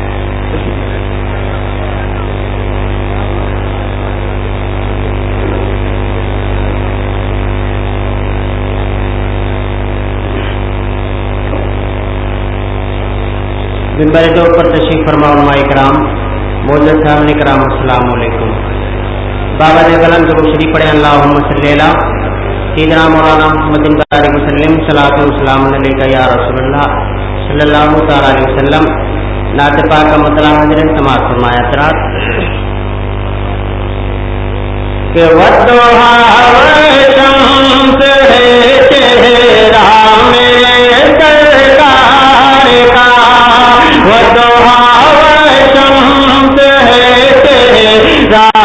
ممبر دو پر تشریف فرما علماء کرام موجود سامنے کرام السلام علیکم۔ بابا جی نے قلم جو شریف پڑھے اللہ صلی اللہ سیدنا مولانا محمد بارک وسلم صلاح السلام علیکہ یا رسول اللہ صلی اللہ تعالی علیہ وسلم۔ نعت پاک کا مطلع حضرت سماعت فرمایا ترات کہ ودوہا شمس ہے، چہرہ میں تیرا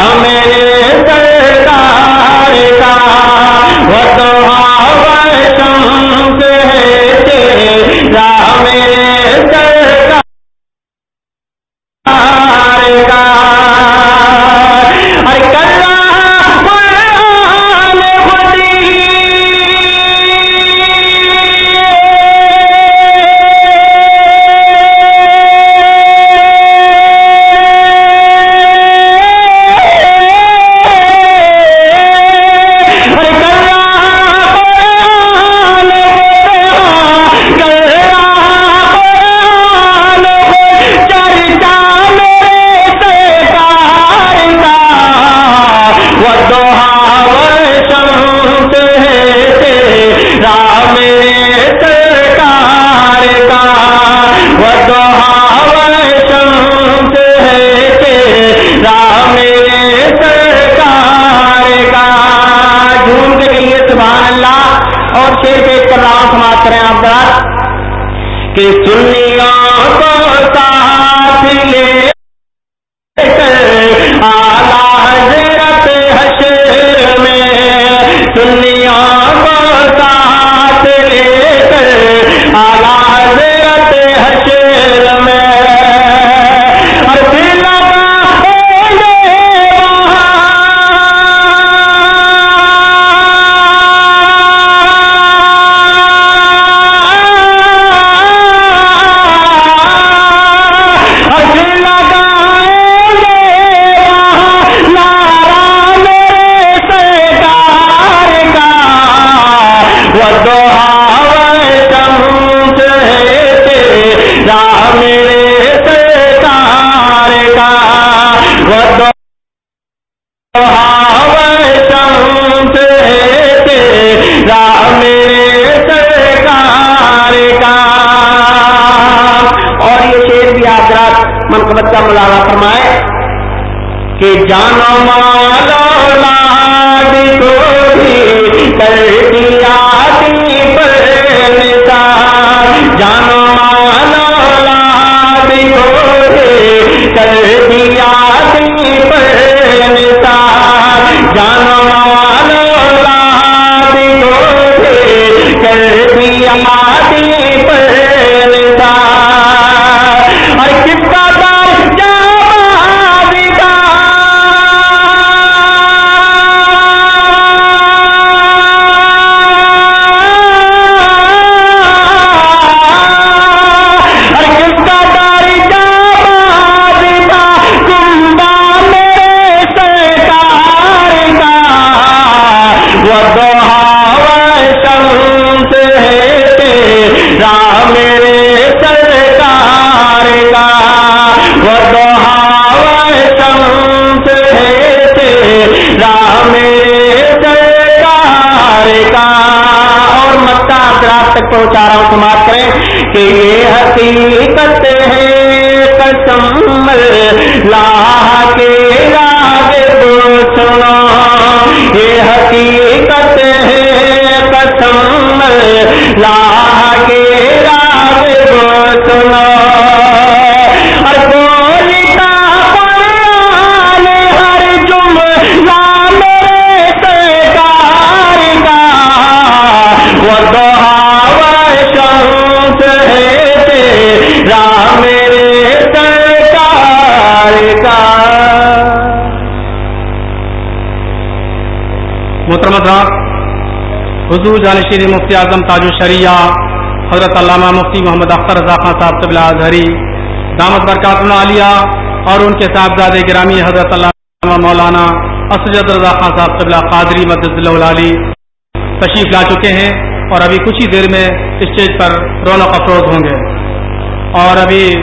کہ سننے حضور جانشیر مفتی اعظم تاج الشریعہ، حضرت علامہ مفتی محمد اختر رضا خان صاحب طبلہ اظہری، دامت برکات عالیہ اور ان کے صاحبزاد گرامی حضرت علامہ مولانا اسجد رضا خان صاحب طبلہ قادری مدد اللہ علی تشریف لا چکے ہیں اور ابھی کچھ ہی دیر میں اسٹیج پر رونق افروز ہوں گے۔ اور ابھی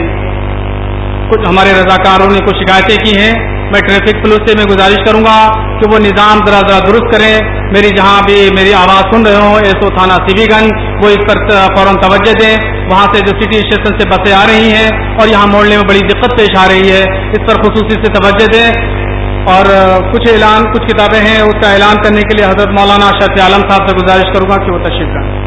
کچھ ہمارے رضاکاروں نے کچھ شکایتیں کی ہیں۔ میں ٹریفک پولیس سے میں گزارش کروں گا کہ وہ نظام ذرا ذرا درست کریں۔ میری جہاں بھی میری آواز سن رہے ہوں، ایسو تھانہ سی بی گنج، وہ اس پر فوراً توجہ دیں۔ وہاں سے جو سٹی اسٹیشن سے بسیں آ رہی ہیں اور یہاں موڑنے میں بڑی دقت پیش آ رہی ہے، اس پر خصوصی سے توجہ دیں۔ اور کچھ اعلان، کچھ کتابیں ہیں، اس کا اعلان کرنے کے لیے حضرت مولانا شرط عالم صاحب سے گزارش کروں گا کہ وہ تشریف کریں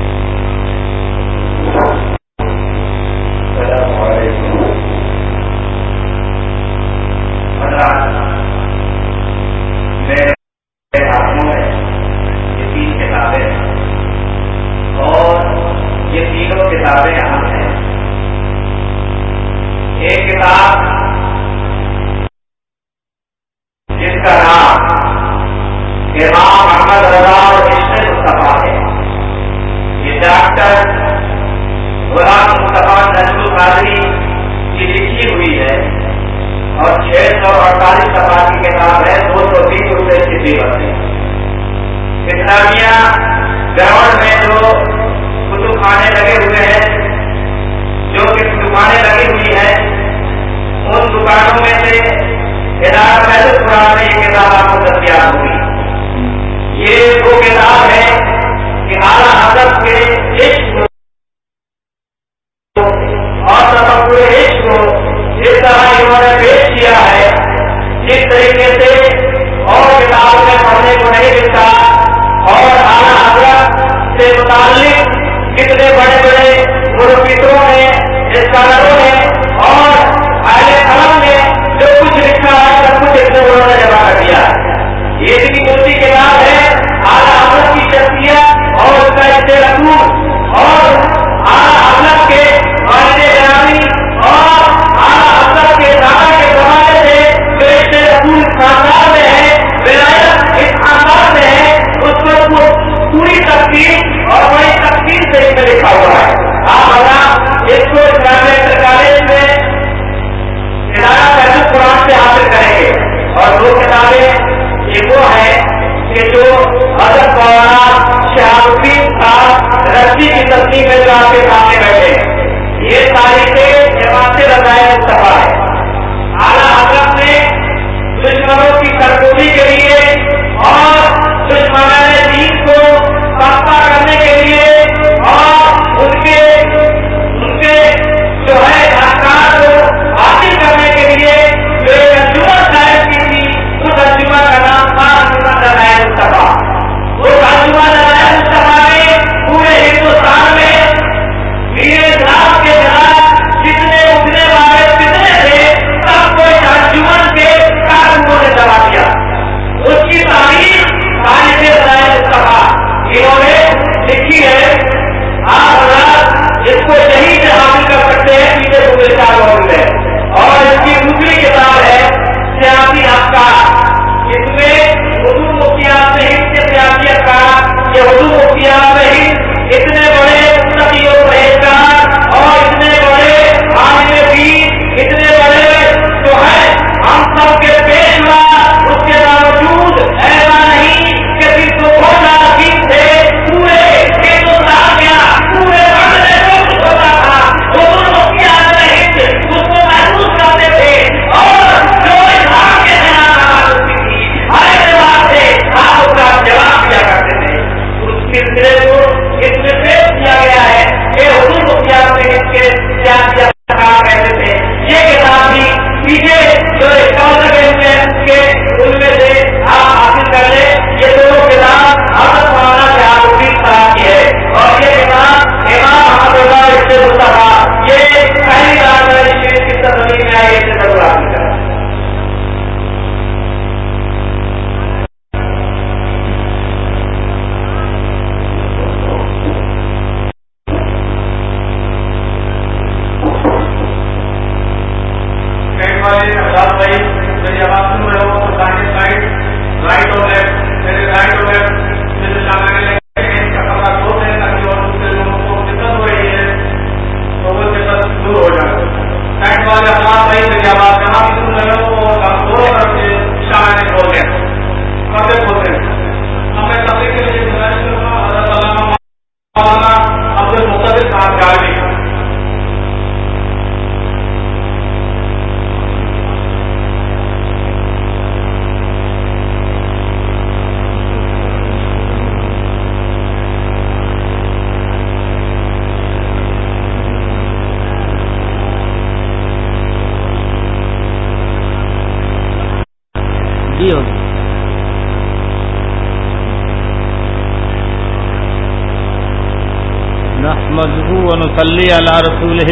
نحمده ونصلي على رسوله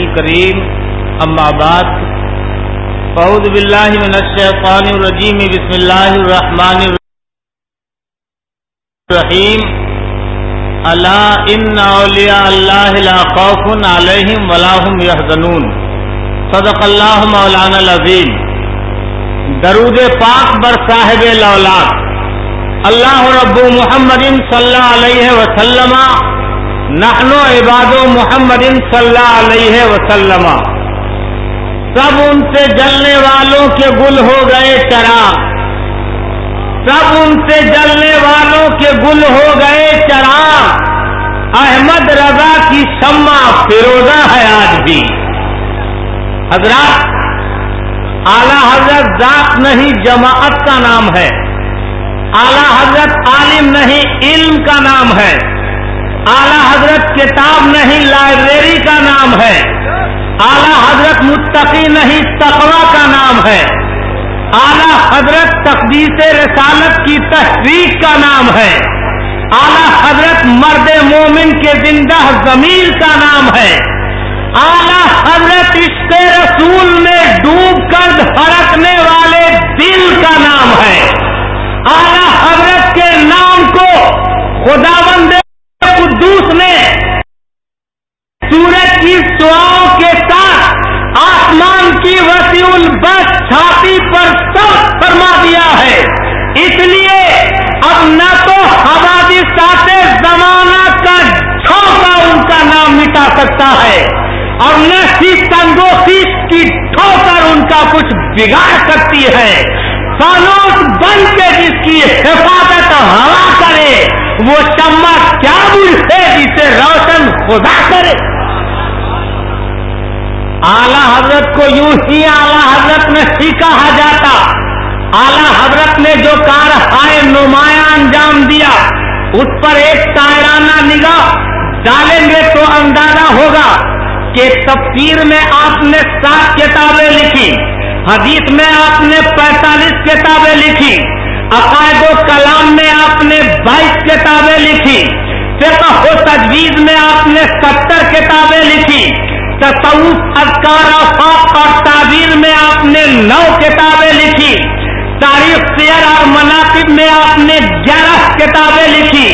اما بعد. فاعوذ بالله من الشيطان الرجيم بسم الله الرحمن الرحيم الا ان اولیاء الله لا خوف عليهم ولا هم يحزنون صدق الله مولانا العظیم. درود پاک بر صاحب لولاد اللہ رب محمد صلی اللہ علیہ وسلم نحن عباد محمد صلی اللہ علیہ وسلم۔ سب ان سے جلنے والوں کے گل ہو گئے چراغ سب ان سے جلنے والوں کے گل ہو گئے چراغ احمد رضا کی شمع فیروزہ ہے آج بھی۔ حضرات، اعلی حضرت ذات نہیں، جماعت کا نام ہے۔ اعلی حضرت عالم نہیں، علم کا نام ہے۔ اعلی حضرت کتاب نہیں، لائبریری کا نام ہے۔ اعلی حضرت متقی نہیں تقوا کا نام ہے۔ اعلی حضرت تقدیس رسالت کی تحریک کا نام ہے۔ اعلی حضرت مرد مومن کے زندہ ضمیر کا نام ہے۔ اعلی حضرت عشق رسول میں ڈوب کر ہرکنے والے دل کا نام ہے۔ اعلی حضرت کے نام کو خدا بند قدوس نے سورج کی سواؤں کے ساتھ آسمان کی وسیع البس چھاتی پر سب فرما دیا ہے۔ اس لیے اب نہ تو ہماری زمانہ کا چھوکا ان کا نام مٹا سکتا ہے اور نہ ہی تندوخیش کی ٹھوکر ان کا کچھ بگاڑ سکتی ہے۔ فانوس بن کے جس کی حفاظت ہوا کرے وہ شمع کیا بل ہے جسے روشن خدا کرے؟ اعلی حضرت کو یوں ہی اعلی حضرت میں ہی کہا جاتا۔ اعلی حضرت نے جو کار ہائے نمایاں انجام دیا، اس پر ایک شاعرانہ نگاہ ڈالیں گے تو اندازہ ہوگا کہ تفسیر میں آپ نے سات کتابیں لکھی، حدیث میں آپ نے پینتالیس کتابیں لکھی۔ عقائد و کلام میں آپ نے بائیس کتابیں لکھی، فقہ و تجویز میں آپ نے ستر کتابیں لکھی، تصوف، اذکار افاق اور تعبیر میں آپ نے نو کتابیں لکھی، تاریخ، سیر اور مناقب میں آپ نے گیارہ کتابیں لکھی،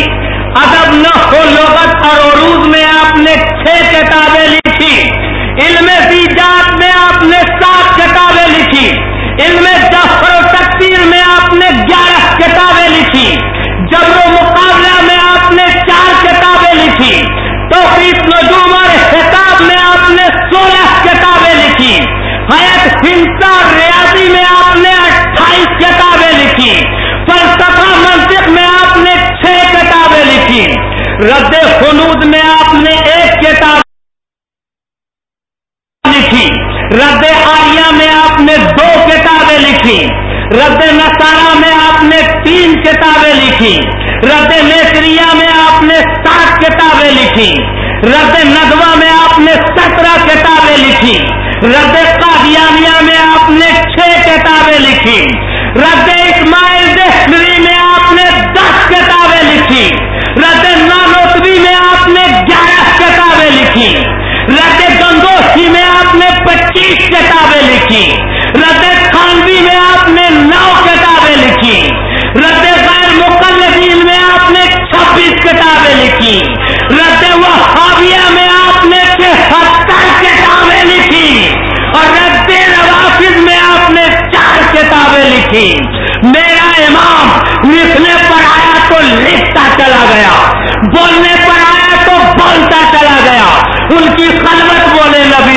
ادب نقل و لغت اور عروج میں آپ نے چھ کتابیں لکھی۔ خلود میں آپ نے ایک کتاب لکھی۔ رد آریہ میں آپ نے دو کتابیں لکھی۔ رد نسارا میں آپ نے تین کتابیں لکھی۔ رد نیسریا میں آپ نے سات کتابیں لکھی۔ رد ندوہ میں آپ نے سترہ کتابیں لکھی۔ رد پچیس کتابیں لکھی۔ رد خانوی میں آپ نے نو کتابیں لکھی۔ رد غیر مقلدین میں آپ نے چھبیس کتابیں لکھی۔ رد وہابیہ میں آپ نے ستر کتابیں لکھی۔ اور رد روافظ میں آپ نے چار کتابیں لکھی۔ میرا امام لکھنے پر آیا تو لکھتا چلا گیا۔ بولنے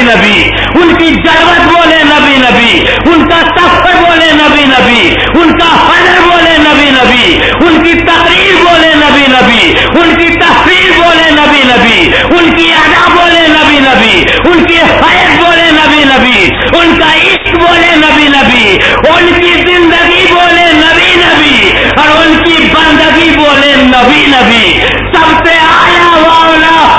نبی ان کی جلوت بولے نبی نبی ان کا سفر بولے نبی نبی ان کا فضر بولے نبی نبی ان کی تقریر بولے نبی نبی ان کی تفریر بولے نبی نبی ان کی ادا بولے نبی نبی ان کی حیث بولے نبی نبی ان کا عشق بولے نبی نبی ان کی زندگی بولے نبی نبی اور ان کی بندگی بولے نبی نبی سب سے آیا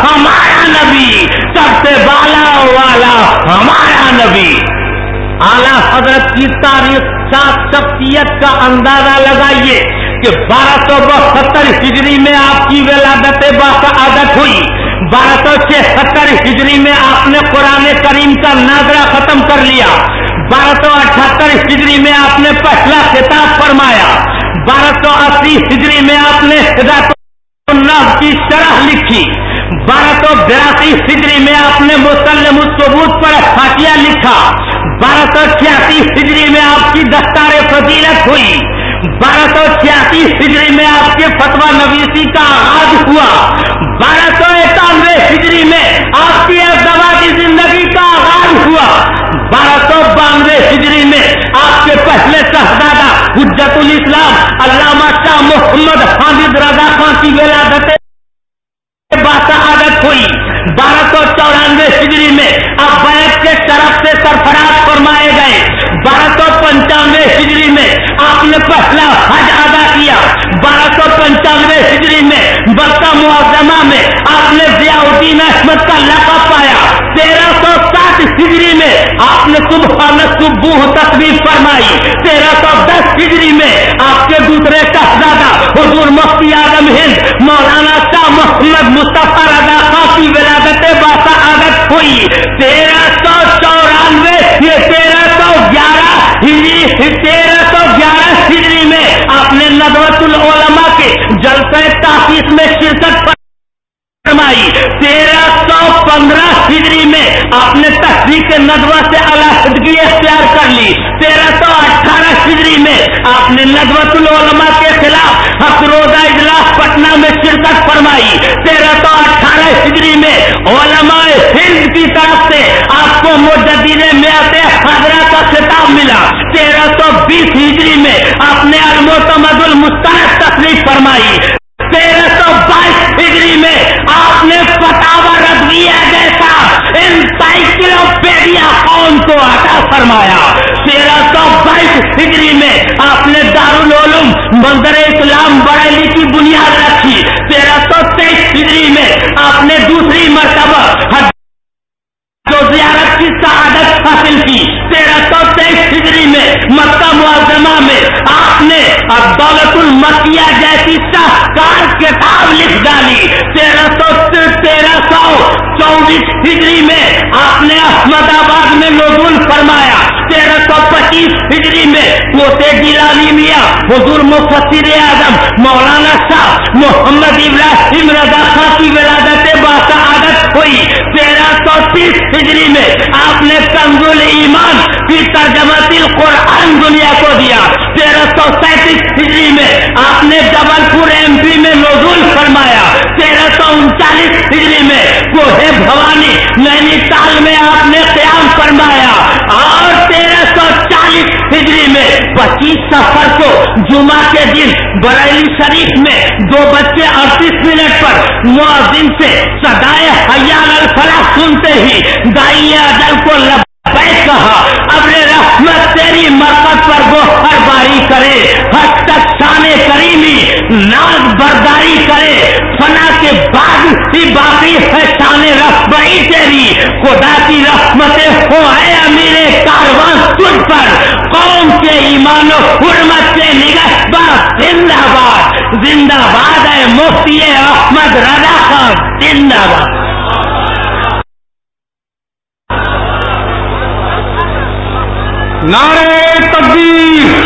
ہمارا نبی سب سے بالا والا ہمارا نبی۔ اعلی حضرت کی تاریخ سات شخصیت کا اندازہ لگائیے کہ بارہ سو بہتر ہجری میں آپ کی ولادت عادت ہوئی۔ بارہ سو چھہتر ہجری میں آپ نے قرآن کریم کا ناظرہ ختم کر لیا۔ بارہ سو اٹھہتر ہجری میں آپ نے پہلا خطاب فرمایا۔ بارہ سو اسی ہجری میں آپ نے کی شرح لکھی۔ بارہ سو بیاسی ہجری میں آپ نے مسلم ثبوت پر خاکیہ لکھا۔ بارہ سو چھیاسی ہجری میں آپ کی دستار فضیلت ہوئی۔ بارہ سو چھیاسی ہجری میں آپ کے فتوا نویسی کا آغاز ہوا۔ بارہ سو اکانوے ہجری میں آپ کی دوا کی زندگی کا آغاز ہوا۔ بارہ سو بانوے ہجری میں آپ کے پہلے شہزادہ حجت الاسلام علامہ شاہ محمد حامد رضا خان کی ولادت عادت ہوئی۔ بارہ سو چورانوے ہجری میں اب کے طرف سے سرفراز فرمائے گئے۔ بارہ سو پنچانوے ہجری میں آپ نے پہلا حج ادا کیا۔ بارہ سو پنچانوے ہجری میں برتا معظمہ میں آپ نے ضیاء الدین احمد کا لقب پایا۔ تیرہ سو سات ہجری میں آپ نے صبح صبح تصویر فرمائی۔ تیرہ سو دس ہجری میں آپ کے دوسرے شہزادہ حضور مفتی اعظم ہند، مولانا محمد مصطفیٰ رضا خان کی ولادت باسا عادت ہوئی۔ تیرہ سو چورانوے یہ تیرہ سو گیارہ تیرہ سو گیارہ ہجری میں آپ نے ندوت العلماء کے جلسہ تاخیص میں شرکت فرمائی۔ تیرہ سو پندرہ ہجری میں آپ نے تحریک ندوہ سے علیحدگی اختیار کر لی۔ تیرہ سو اٹھارہ ہجری میں آپ نے ندوت العلماء کے خلاف افروزہ اجلاس پٹنہ میں شرکت فرمائی۔ تیرہ سو اٹھارہ ہجری میں علماء ہند کی طرف سے آپ کو مجدین میات حضرہ کا خطاب ملا۔ تیرہ سو بیس ہجری میں آپ نے المتمد المستحد تکلیف فرمائی۔ تیرہ سو بائیس ڈگری میں آپ نے پتاوا رضویہ جیسا انسائکلوپیڈیا قوم کو عطا فرمایا۔ تیرہ سو بائیس ہجری میں آپ نے دارالعلوم، منظر اسلام، بریلی کی بنیاد رکھی۔ تیرہ سو تیئیس ہجری میں آپ نے دوسری مرتبہ جو زیارت کی سعادت حاصل کی۔ تیرہ سو تیئیس ہجری میں مکہ معظمہ میں آپ نے دولت المکیہ جیسی شاہکار کتاب لکھ ڈالی۔ تیرہ سو تیرہ سو چوبیس ہجری میں آپ نے احمد آباد میں نزول فرمایا۔ تیرہ سو پچیس ہجری میں پوتے گیلانی میاں حضور مفسر اعظم مولانا شاہ محمد ابراہیم رضا خان کی ولادت باسا ہوئی۔ تیرہ سو تیس ہجری میں آپ نے کنزول ایمان کی ترجمت القرآن دنیا کو دیا۔ تیرہ سو سینتیس ہجری میں آپ نے جبل پور ایم پی میں نزول فرمایا۔ تیرہ سو انچالیس ہجری میں کوہ بھوانی نینی تال میں آپ نے قیام فرمایا۔ اور ہجری میں پچیس سفر کو جمعہ کے دن بریلی شریف میں دو بچے اڑتیس منٹ پر معذم سے سدائے حیال الفلاح سنتے ہی دائی اجل کو لبیک کہا ابر رحمت تیری مرکز پر وہ ہر باری کرے حد تک کریمی ناز برداری کرے، فنا کے بعد ہی باقی ہے شان رفبئی تیری۔ خدا کی رحمتیں ہو ہے امیر کاروان تجھ پر۔ قوم کے ایمان و حرمت سے نگہ زندہ باد۔ زندہ باد ہے مفتی احمد رضا خان، زندہ باد۔ نعرے تقدیر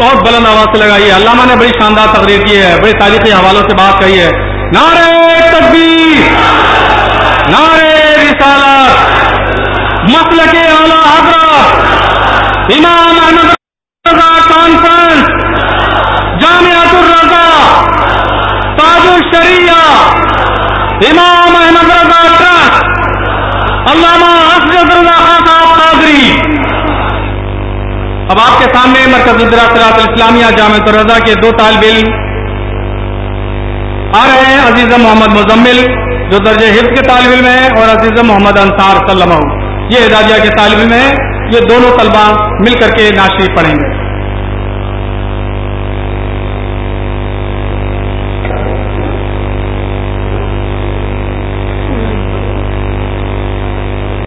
بہت بلند آواز سے لگائی ہے۔ علامہ نے بڑی شاندار تقریر کی ہے، بڑے تاریخی حوالوں سے بات کہی ہے۔ نعرے تقدیر نعرے رسالت مسل کے اعلی حضرت، امام احمد رضا کانفرنس جامعت الرضا، تاج الشریعہ، امام احمد رضا ٹرسٹ علامہ حسرت رضا خان صاحب قادری۔ اب آپ کے سامنے مرکز الدراثرات الاسلامیہ جامع الرضا کے دو طالب علم آ رہے ہیں، عزیز محمد مزمل، جو درجہ حفظ کے طالب علم ہیں، اور عزیز محمد انصار صلی اللہ یہ اعدادیہ کے طالب علم ہیں، یہ دونوں طلبہ مل کر کے ناشری پڑھیں گے۔